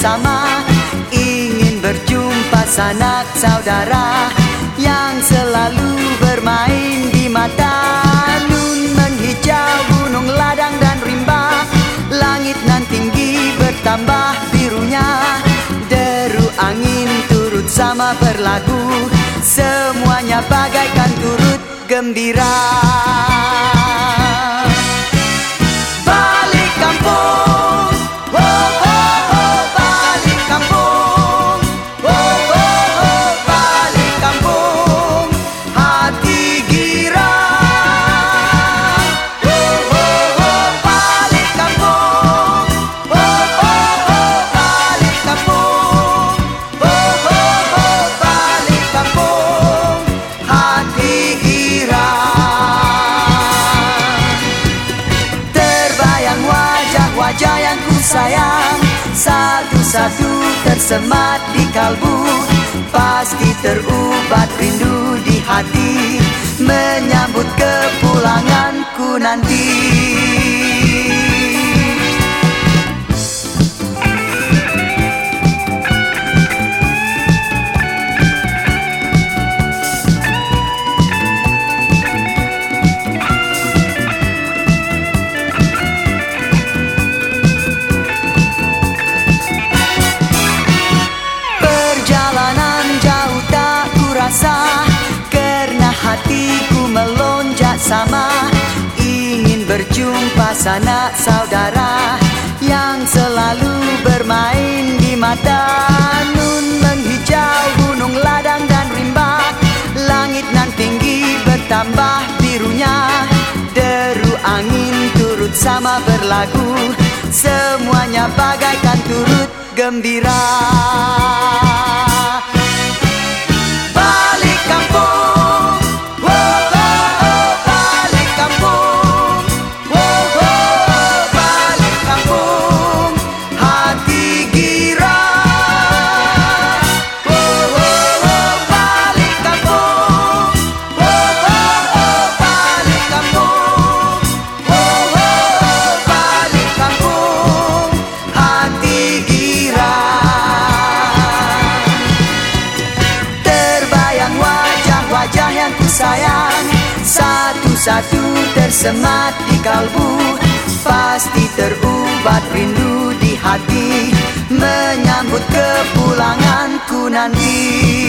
bersama Ingin berjumpa sanak saudara Yang selalu bermain di mata. Nun menghijau gunung ladang dan rimba. Langit nan tinggi bertambah birunya. Deru angin turut sama berlagu Semuanya bagaikan turut gembira sayang. Satu-satu tersemat di kalbu Pasti terubat rindu di hati. Menyambut kepulanganku nanti sama Ingin berjumpa sanak saudara Yang selalu bermain di mata. Nun menghijau gunung ladang dan rimba. Langit nan tinggi bertambah birunya. Deru angin turut sama berlagu. Semuanya bagaikan turut gembira sayang. Satu-satu tersemat di kalbu Pasti terubat rindu di hati. Menyambut kepulanganku nanti